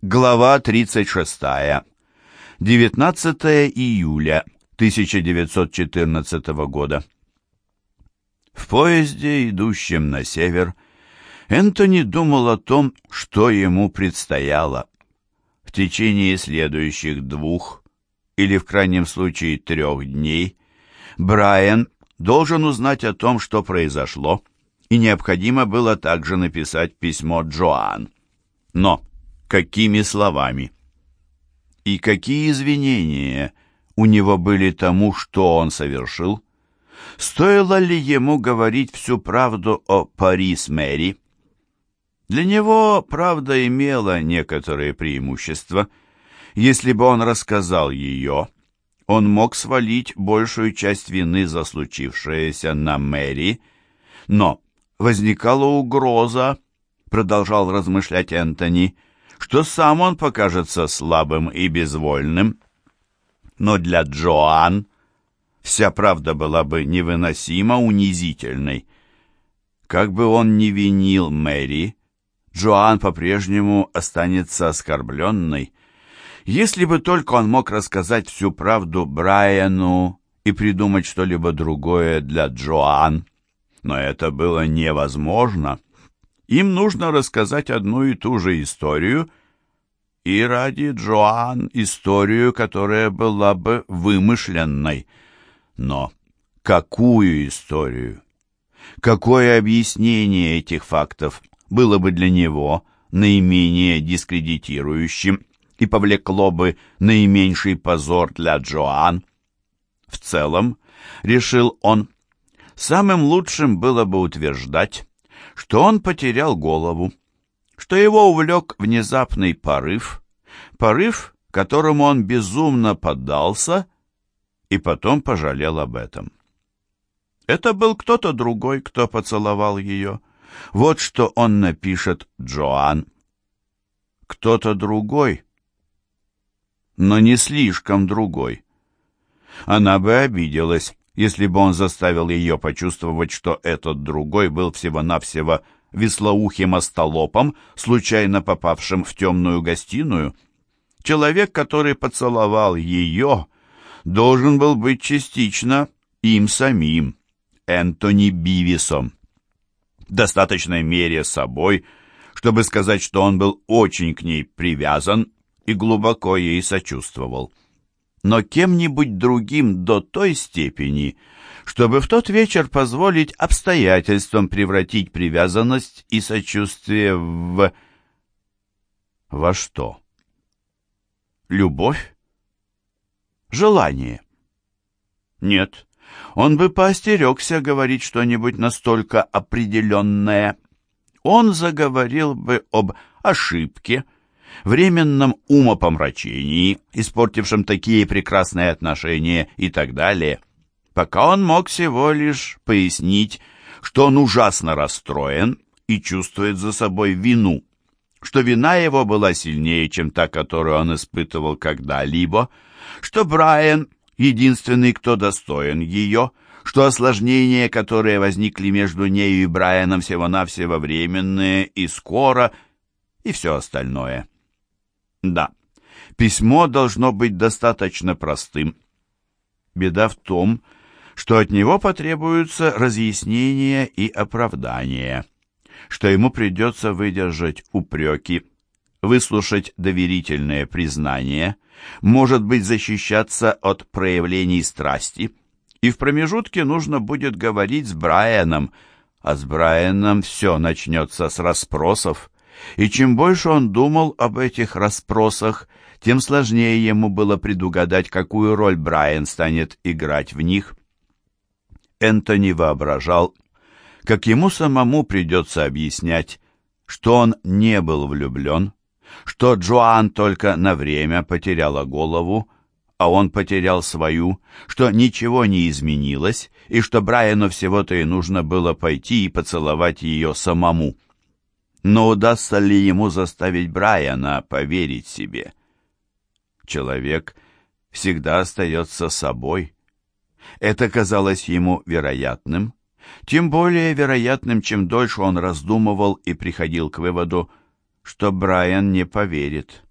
Глава 36. 19 июля 1914 года. В поезде, идущем на север, Энтони думал о том, что ему предстояло. В течение следующих двух, или в крайнем случае трех дней, Брайан должен узнать о том, что произошло, и необходимо было также написать письмо Джоан. Но какими словами? И какие извинения у него были тому, что он совершил? Стоило ли ему говорить всю правду о Парис Мэри? Для него правда имела некоторые преимущества. Если бы он рассказал ее, он мог свалить большую часть вины за случившееся на Мэри, но возникала угроза, продолжал размышлять Энтони, что сам он покажется слабым и безвольным. Но для Джоан вся правда была бы невыносимо унизительной. Как бы он ни винил Мэри, Джоан по-прежнему останется оскорбленной. Если бы только он мог рассказать всю правду Брайану и придумать что-либо другое для Джоан. Но это было невозможно. Им нужно рассказать одну и ту же историю, и ради Джоан историю, которая была бы вымышленной. Но какую историю? Какое объяснение этих фактов было бы для него наименее дискредитирующим и повлекло бы наименьший позор для Джоан? В целом, решил он, самым лучшим было бы утверждать, что он потерял голову, что его увлек внезапный порыв, порыв, которому он безумно поддался и потом пожалел об этом. Это был кто-то другой, кто поцеловал ее. Вот что он напишет Джоан. Кто-то другой, но не слишком другой. Она бы обиделась, если бы он заставил ее почувствовать, что этот другой был всего-навсего веслоухим остолопом, случайно попавшим в темную гостиную. Человек, который поцеловал ее, должен был быть частично им самим, Энтони Бивисом в достаточной мере собой, чтобы сказать, что он был очень к ней привязан и глубоко ей сочувствовал. Но кем-нибудь другим до той степени, чтобы в тот вечер позволить обстоятельствам превратить привязанность и сочувствие в... Во что? Любовь? Желание? Нет, он бы поостерегся говорить что-нибудь настолько определенное. Он заговорил бы об ошибке, временном умопомрачении, испортившем такие прекрасные отношения и так далее, пока он мог всего лишь пояснить, что он ужасно расстроен и чувствует за собой вину, что вина его была сильнее, чем та, которую он испытывал когда-либо, что Брайан единственный, кто достоин ее, что осложнения, которые возникли между нею и Брайаном, всего-навсего временные и скоро, и все остальное. Да, письмо должно быть достаточно простым. Беда в том, что от него потребуются разъяснения и оправдания, что ему придется выдержать упреки, выслушать доверительное признание, может быть защищаться от проявлений страсти, и в промежутке нужно будет говорить с Брайаном, а с Брайаном все начнется с расспросов, и чем больше он думал об этих расспросах, тем сложнее ему было предугадать, какую роль Брайан станет играть в них. Энтони воображал, как ему самому придется объяснять, что он не был влюблен, что Джоан только на время потеряла голову, а он потерял свою, что ничего не изменилось, и что Брайану всего-то и нужно было пойти и поцеловать ее самому. Но удастся ли ему заставить Брайана поверить себе? Человек всегда остается собой. Это казалось ему вероятным, тем более вероятным, чем дольше он раздумывал и приходил к выводу, что Брайан не поверит.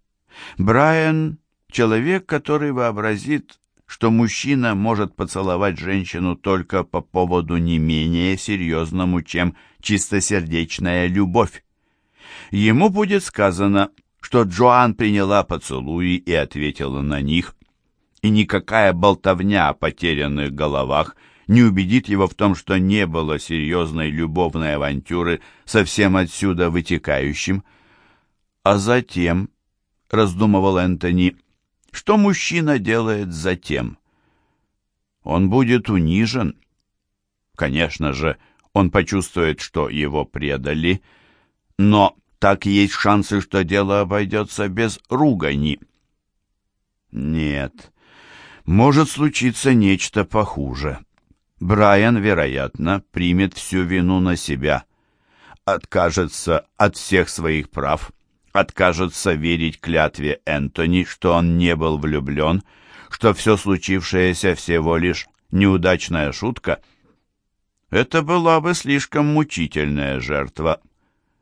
Брайан — человек, который вообразит, что мужчина может поцеловать женщину только по поводу не менее серьезному, чем чистосердечная любовь. Ему будет сказано, что Джоан приняла поцелуи и ответила на них, и никакая болтовня о потерянных головах не убедит его в том, что не было серьезной любовной авантюры совсем отсюда вытекающим. А затем, раздумывал Энтони, что мужчина делает затем? Он будет унижен. Конечно же, он почувствует, что его предали, но так есть шансы, что дело обойдется без ругани. Нет, может случиться нечто похуже. Брайан, вероятно, примет всю вину на себя, откажется от всех своих прав, откажется верить клятве Энтони, что он не был влюблен, что все случившееся всего лишь неудачная шутка. Это была бы слишком мучительная жертва,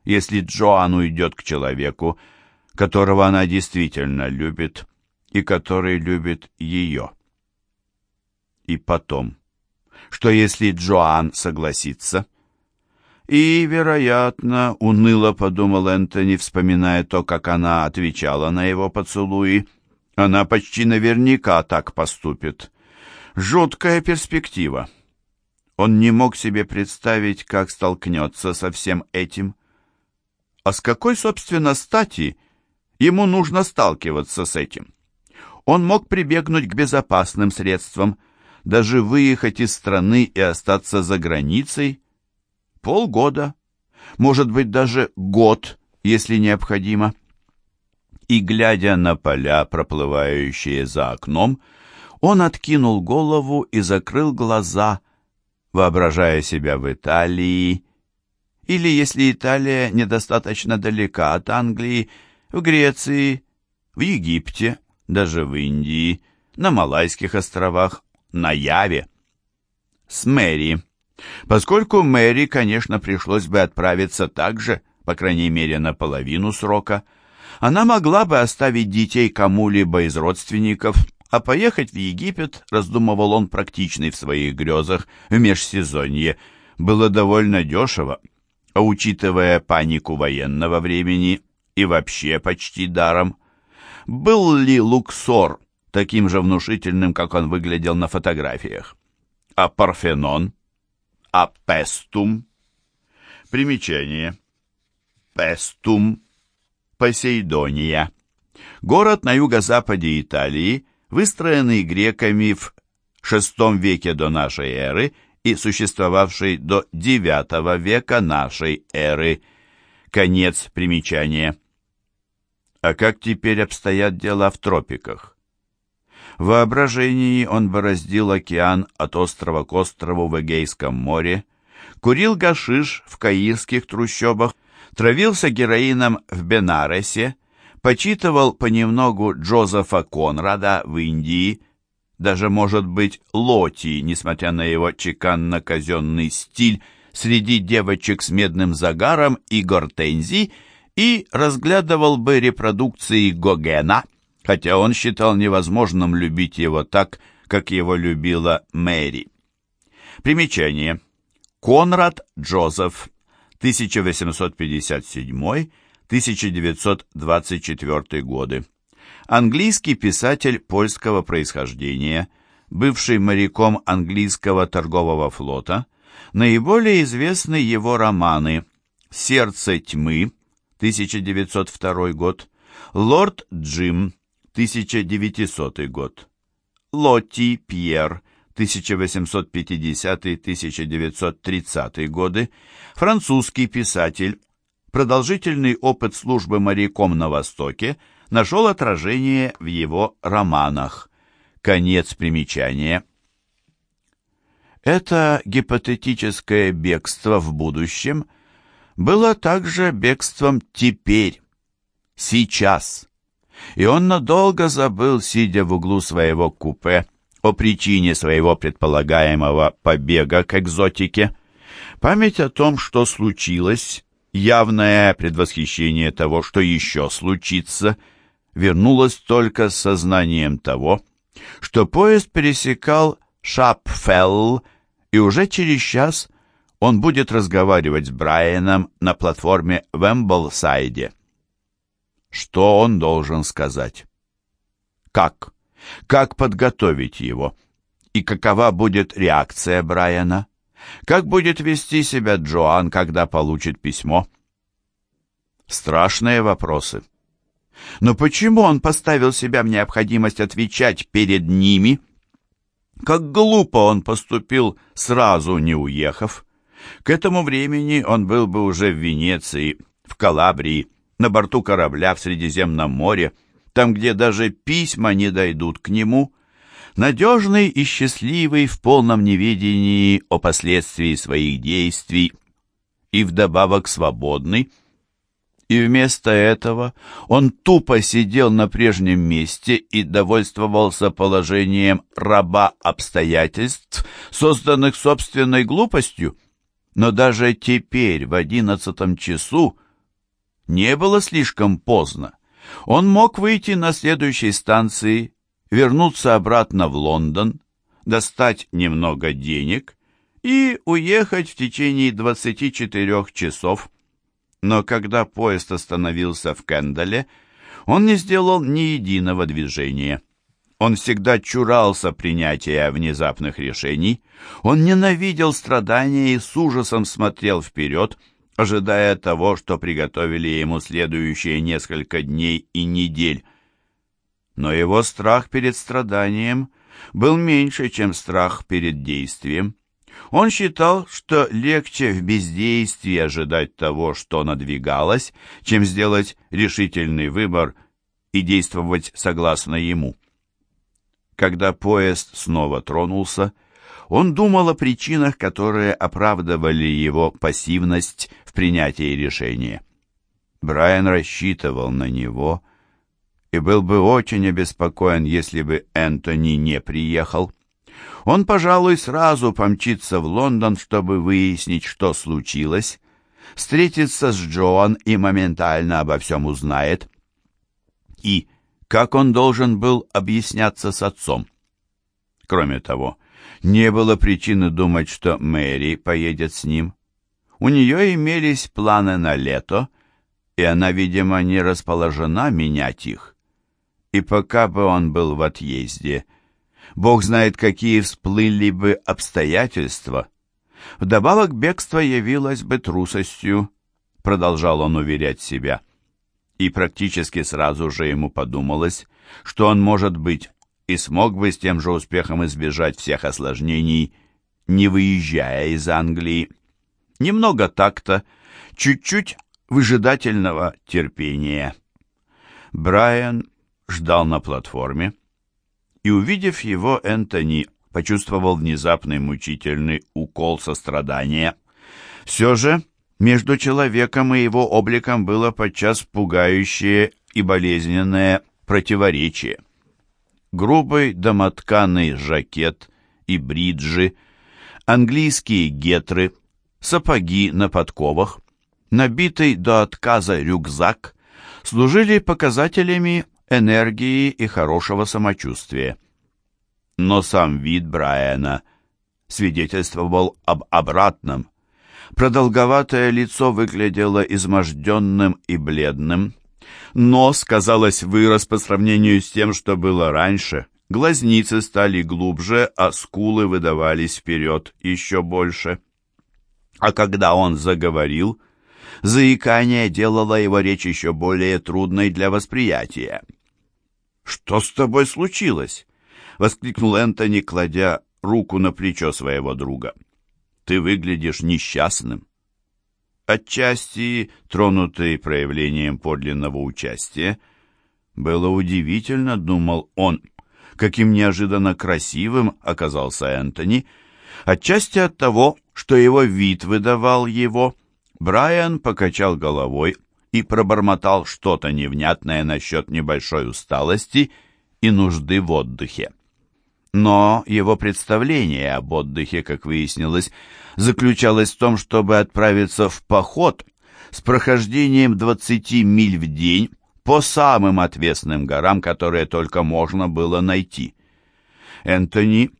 если Джоан уйдет к человеку, которого она действительно любит и который любит ее. И потом, что если Джоан согласится? И, вероятно, уныло подумал Энтони, вспоминая то, как она отвечала на его поцелуи, она почти наверняка так поступит. Жуткая перспектива. Он не мог себе представить, как столкнется со всем этим. А с какой, собственно, стати ему нужно сталкиваться с этим? Он мог прибегнуть к безопасным средствам, даже выехать из страны и остаться за границей. Полгода, может быть, даже год, если необходимо. И, глядя на поля, проплывающие за окном, он откинул голову и закрыл глаза, воображая себя в Италии, или, если Италия недостаточно далека от Англии, в Греции, в Египте, даже в Индии, на Малайских островах, на Яве. С Мэри. Поскольку Мэри, конечно, пришлось бы отправиться также, по крайней мере, на половину срока, она могла бы оставить детей кому-либо из родственников, а поехать в Египет, раздумывал он практичный в своих грезах, в межсезонье, было довольно дешево а учитывая панику военного времени и вообще почти даром, был ли Луксор таким же внушительным, как он выглядел на фотографиях? А Парфенон? А Пестум? Примечание. Пестум. Посейдония. Город на юго-западе Италии, выстроенный греками в VI веке до нашей эры – и существовавший до IX века нашей эры. Конец примечания. А как теперь обстоят дела в тропиках? В воображении он бороздил океан от острова к острову в Эгейском море, курил гашиш в каирских трущобах, травился героином в Бенаресе, почитывал понемногу Джозефа Конрада в Индии, даже, может быть, Лоти, несмотря на его чеканно-казенный стиль, среди девочек с медным загаром и гортензий, и разглядывал бы репродукции Гогена, хотя он считал невозможным любить его так, как его любила Мэри. Примечание. Конрад Джозеф, 1857-1924 годы английский писатель польского происхождения, бывший моряком английского торгового флота, наиболее известны его романы «Сердце тьмы» 1902 год, «Лорд Джим» 1900 год, «Лотти Пьер» 1850-1930 годы, французский писатель, продолжительный опыт службы моряком на Востоке – нашел отражение в его романах. Конец примечания. Это гипотетическое бегство в будущем было также бегством теперь, сейчас. И он надолго забыл, сидя в углу своего купе, о причине своего предполагаемого побега к экзотике. Память о том, что случилось, явное предвосхищение того, что еще случится – вернулась только с сознанием того, что поезд пересекал Шапфелл, и уже через час он будет разговаривать с Брайаном на платформе в Эмблсайде. Что он должен сказать? Как? Как подготовить его? И какова будет реакция Брайана? Как будет вести себя Джоан, когда получит письмо? Страшные вопросы. Но почему он поставил себя в необходимость отвечать перед ними? Как глупо он поступил, сразу не уехав. К этому времени он был бы уже в Венеции, в Калабрии, на борту корабля в Средиземном море, там, где даже письма не дойдут к нему, надежный и счастливый в полном неведении о последствии своих действий и вдобавок свободный, и вместо этого он тупо сидел на прежнем месте и довольствовался положением раба обстоятельств, созданных собственной глупостью. Но даже теперь, в одиннадцатом часу, не было слишком поздно. Он мог выйти на следующей станции, вернуться обратно в Лондон, достать немного денег и уехать в течение 24 часов. Но когда поезд остановился в Кендале, он не сделал ни единого движения. Он всегда чурался принятия внезапных решений, он ненавидел страдания и с ужасом смотрел вперед — ожидая того, что приготовили ему следующие несколько дней и недель. Но его страх перед страданием был меньше, чем страх перед действием. Он считал, что легче в бездействии ожидать того, что надвигалось, чем сделать решительный выбор и действовать согласно ему. Когда поезд снова тронулся, он думал о причинах, которые оправдывали его пассивность в принятии решения. Брайан рассчитывал на него и был бы очень обеспокоен, если бы Энтони не приехал. Он, пожалуй, сразу помчится в Лондон, чтобы выяснить, что случилось, встретиться с Джоан и моментально обо всем узнает. И как он должен был объясняться с отцом? Кроме того, не было причины думать, что Мэри поедет с ним. У нее имелись планы на лето, и она, видимо, не расположена менять их. И пока бы он был в отъезде, Бог знает, какие всплыли бы обстоятельства. Вдобавок бегство явилось бы трусостью, продолжал он уверять себя. И практически сразу же ему подумалось, что он, может быть, и смог бы с тем же успехом избежать всех осложнений, не выезжая из Англии. Немного такта, чуть-чуть выжидательного терпения. Брайан ждал на платформе, и, увидев его, Энтони почувствовал внезапный мучительный укол сострадания. Все же между человеком и его обликом было подчас пугающее и болезненное противоречие грубый домотканый жакет и бриджи, английские гетры, сапоги на подковах, набитый до отказа рюкзак служили показателями энергии и хорошего самочувствия. Но сам вид Брайана свидетельствовал об обратном. Продолговатое лицо выглядело изможденным и бледным, Нос, казалось, вырос по сравнению с тем, что было раньше. Глазницы стали глубже, а скулы выдавались вперед еще больше. А когда он заговорил, заикание делало его речь еще более трудной для восприятия. «Что с тобой случилось?» — воскликнул Энтони, кладя руку на плечо своего друга. «Ты выглядишь несчастным» отчасти тронутый проявлением подлинного участия. Было удивительно, думал он, каким неожиданно красивым оказался Энтони, отчасти от того, что его вид выдавал его. Брайан покачал головой и пробормотал что-то невнятное насчет небольшой усталости и нужды в отдыхе. Но его представление об отдыхе, как выяснилось, заключалось в том, чтобы отправиться в поход с прохождением 20 миль в день по самым отвесным горам, которые только можно было найти. Энтони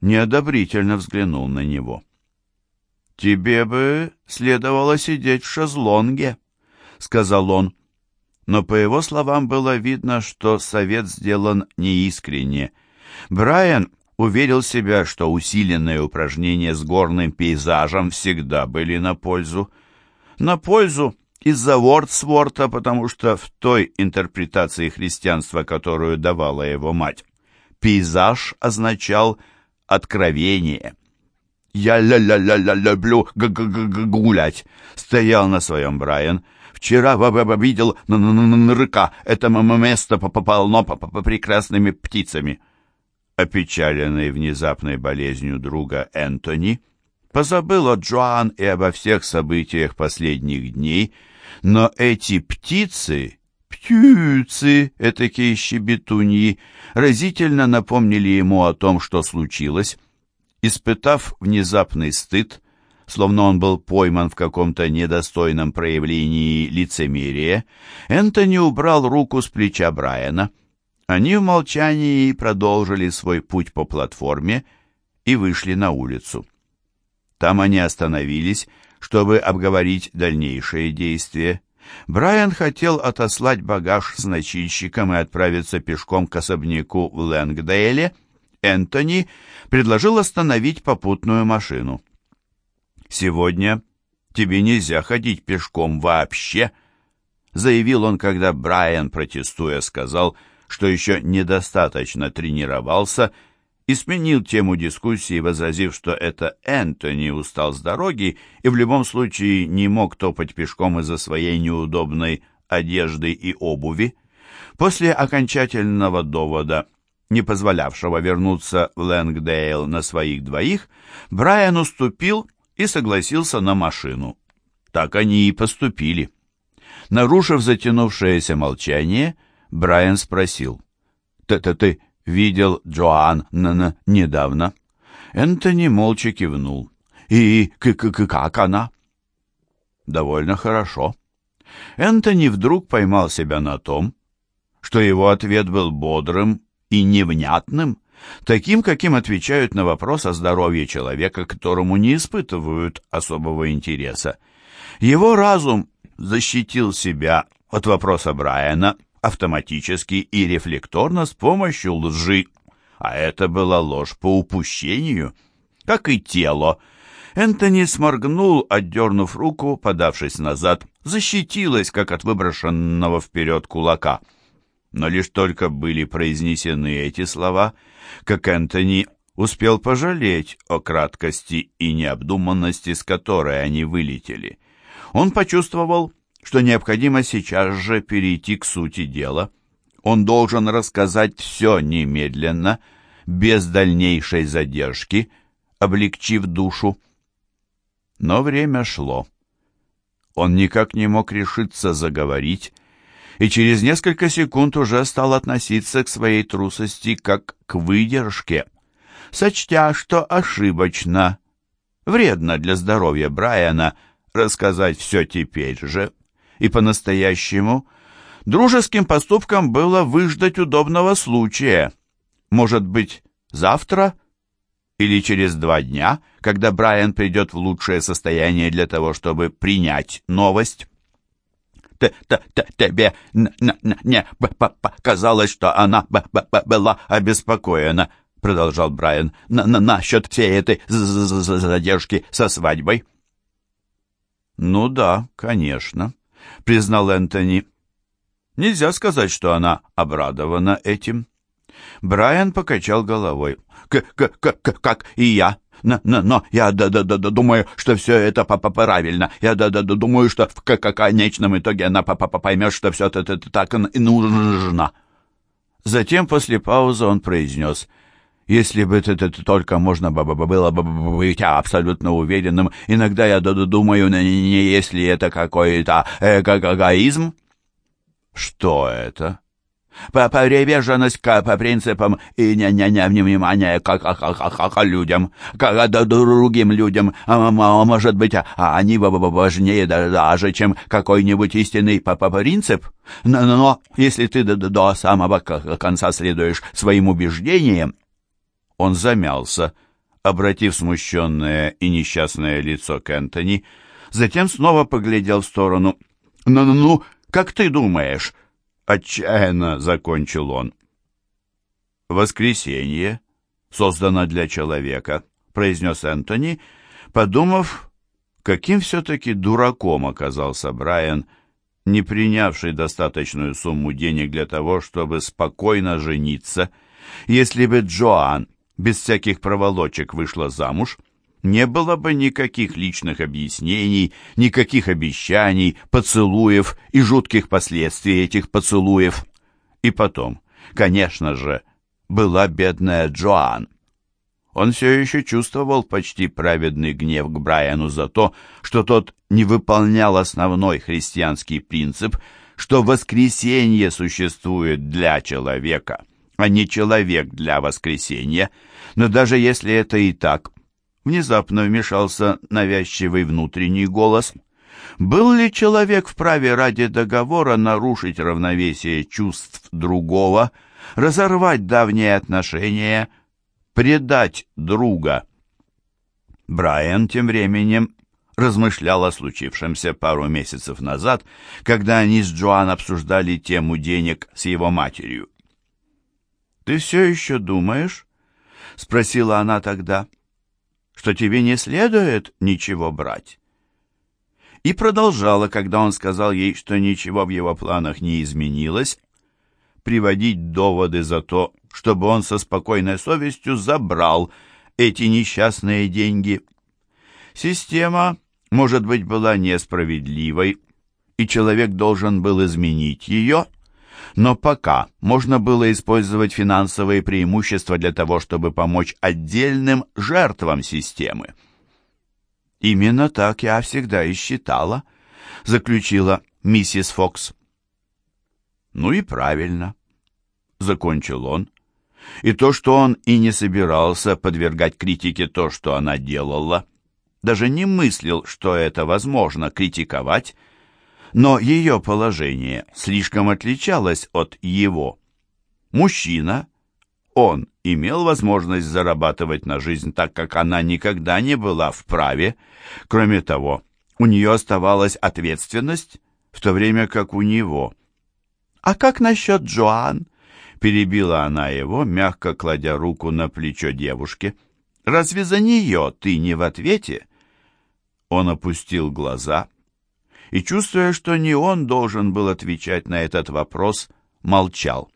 неодобрительно взглянул на него. «Тебе бы следовало сидеть в шезлонге», — сказал он. Но по его словам было видно, что совет сделан неискренне. Брайан уверил себя, что усиленные упражнения с горным пейзажем всегда были на пользу. На пользу из-за Вордсворта, потому что в той интерпретации христианства, которую давала его мать, пейзаж означал откровение. «Я ля-ля-ля-ля люблю гулять», — стоял на своем Брайан. «Вчера видел нырка, это место полно прекрасными птицами». Опечаленный внезапной болезнью друга Энтони, позабыл о Джоан и обо всех событиях последних дней, но эти птицы, птицы, этакие щебетуньи, разительно напомнили ему о том, что случилось. Испытав внезапный стыд, словно он был пойман в каком-то недостойном проявлении лицемерия, Энтони убрал руку с плеча Брайана. Они в молчании продолжили свой путь по платформе и вышли на улицу. Там они остановились, чтобы обговорить дальнейшие действия. Брайан хотел отослать багаж с носильщиком и отправиться пешком к особняку в Лэнгдейле. Энтони предложил остановить попутную машину. «Сегодня тебе нельзя ходить пешком вообще», — заявил он, когда Брайан, протестуя, сказал, что еще недостаточно тренировался и сменил тему дискуссии, возразив, что это Энтони устал с дороги и в любом случае не мог топать пешком из-за своей неудобной одежды и обуви. После окончательного довода, не позволявшего вернуться в Лэнгдейл на своих двоих, Брайан уступил и согласился на машину. Так они и поступили. Нарушив затянувшееся молчание, Брайан спросил. «Ты-ты-ты видел Джоан недавно?» Энтони молча кивнул. «И к -к -к как она?» «Довольно хорошо». Энтони вдруг поймал себя на том, что его ответ был бодрым и невнятным, таким, каким отвечают на вопрос о здоровье человека, которому не испытывают особого интереса. Его разум защитил себя от вопроса Брайана автоматически и рефлекторно с помощью лжи. А это была ложь по упущению, как и тело. Энтони сморгнул, отдернув руку, подавшись назад, защитилась, как от выброшенного вперед кулака. Но лишь только были произнесены эти слова, как Энтони успел пожалеть о краткости и необдуманности, с которой они вылетели. Он почувствовал, что необходимо сейчас же перейти к сути дела. Он должен рассказать все немедленно, без дальнейшей задержки, облегчив душу. Но время шло. Он никак не мог решиться заговорить, и через несколько секунд уже стал относиться к своей трусости как к выдержке, сочтя, что ошибочно, вредно для здоровья Брайана рассказать все теперь же, и по-настоящему, дружеским поступком было выждать удобного случая. Может быть, завтра или через два дня, когда Брайан придет в лучшее состояние для того, чтобы принять новость. Т -т -т «Тебе не показалось, что она была обеспокоена», — продолжал Брайан, — «насчет всей этой задержки со свадьбой». «Ну да, конечно», — признал Энтони. Нельзя сказать, что она обрадована этим. Брайан покачал головой. К -к -к «Как и я. Но, но, но я да, да, да, думаю, что все это папа правильно. Я да, да, да, думаю, что в конечном итоге она папа поймет, что все это так и нужно». Затем после паузы он произнес — если бы это, это только можно было бы быть абсолютно уверенным, иногда я думаю, не если это какой-то эгоизм. Что это? По приверженность к по принципам и не внимание к, к, к, к людям, к, другим людям, а, может быть, а, они важнее даже, чем какой-нибудь истинный по, по принцип. Но, но если ты до, до самого конца следуешь своим убеждениям, он замялся, обратив смущенное и несчастное лицо к Энтони, затем снова поглядел в сторону. «Ну, ну, ну, как ты думаешь?» Отчаянно закончил он. «Воскресенье создано для человека», — произнес Энтони, подумав, каким все-таки дураком оказался Брайан, не принявший достаточную сумму денег для того, чтобы спокойно жениться. Если бы Джоан без всяких проволочек вышла замуж, не было бы никаких личных объяснений, никаких обещаний, поцелуев и жутких последствий этих поцелуев. И потом, конечно же, была бедная Джоан. Он все еще чувствовал почти праведный гнев к Брайану за то, что тот не выполнял основной христианский принцип, что воскресенье существует для человека, а не человек для воскресенья. Но даже если это и так, Внезапно вмешался навязчивый внутренний голос. Был ли человек вправе ради договора нарушить равновесие чувств другого, разорвать давние отношения, предать друга? Брайан тем временем размышлял о случившемся пару месяцев назад, когда они с Джоан обсуждали тему денег с его матерью. «Ты все еще думаешь?» — спросила она тогда что тебе не следует ничего брать. И продолжала, когда он сказал ей, что ничего в его планах не изменилось, приводить доводы за то, чтобы он со спокойной совестью забрал эти несчастные деньги. Система, может быть, была несправедливой, и человек должен был изменить ее, но пока можно было использовать финансовые преимущества для того, чтобы помочь отдельным жертвам системы. «Именно так я всегда и считала», — заключила миссис Фокс. «Ну и правильно», — закончил он. И то, что он и не собирался подвергать критике то, что она делала, даже не мыслил, что это возможно критиковать, но ее положение слишком отличалось от его. Мужчина, он имел возможность зарабатывать на жизнь, так как она никогда не была вправе. Кроме того, у нее оставалась ответственность, в то время как у него. «А как насчет Джоан?» — перебила она его, мягко кладя руку на плечо девушки. «Разве за нее ты не в ответе?» Он опустил глаза и, чувствуя, что не он должен был отвечать на этот вопрос, молчал.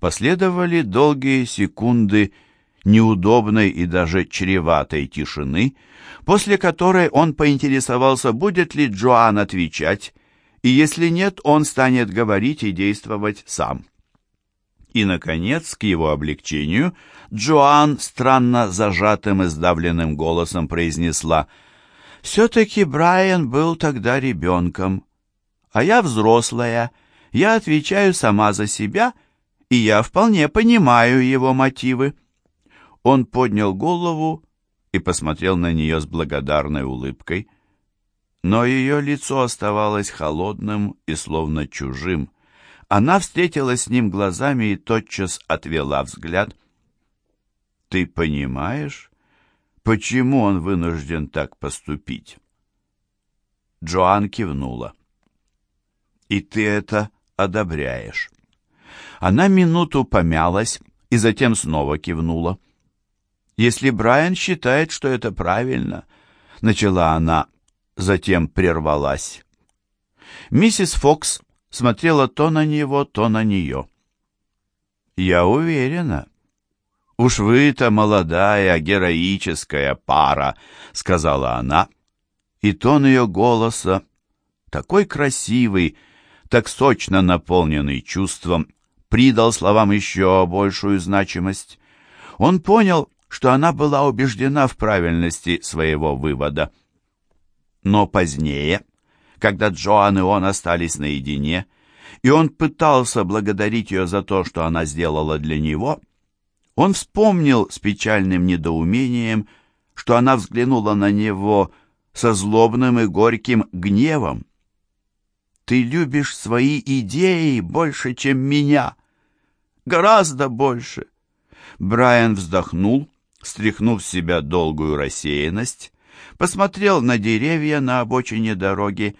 Последовали долгие секунды неудобной и даже чреватой тишины, после которой он поинтересовался, будет ли Джоан отвечать, и если нет, он станет говорить и действовать сам. И, наконец, к его облегчению, Джоан странно зажатым и сдавленным голосом произнесла — все-таки Брайан был тогда ребенком, а я взрослая, я отвечаю сама за себя, и я вполне понимаю его мотивы. Он поднял голову и посмотрел на нее с благодарной улыбкой, но ее лицо оставалось холодным и словно чужим. Она встретилась с ним глазами и тотчас отвела взгляд. «Ты понимаешь?» Почему он вынужден так поступить? Джоан кивнула. И ты это одобряешь. Она минуту помялась и затем снова кивнула. Если Брайан считает, что это правильно, начала она, затем прервалась. Миссис Фокс смотрела то на него, то на нее. «Я уверена, «Уж вы-то молодая, героическая пара», — сказала она. И тон ее голоса, такой красивый, так сочно наполненный чувством, придал словам еще большую значимость. Он понял, что она была убеждена в правильности своего вывода. Но позднее, когда Джоан и он остались наедине, и он пытался благодарить ее за то, что она сделала для него, он вспомнил с печальным недоумением, что она взглянула на него со злобным и горьким гневом. «Ты любишь свои идеи больше, чем меня. Гораздо больше». Брайан вздохнул, стряхнув с себя долгую рассеянность, посмотрел на деревья на обочине дороги,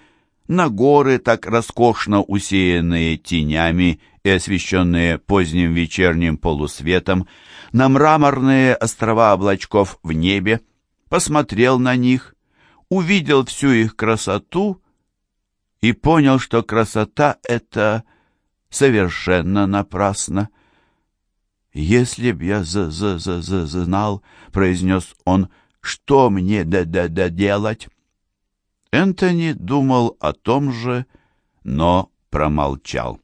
на горы, так роскошно усеянные тенями и освещенные поздним вечерним полусветом, на мраморные острова облачков в небе, посмотрел на них, увидел всю их красоту и понял, что красота эта совершенно напрасна. «Если б я за за за за знал», — произнес он, — «что мне да-да-да делать?» Энтони думал о том же, но промолчал.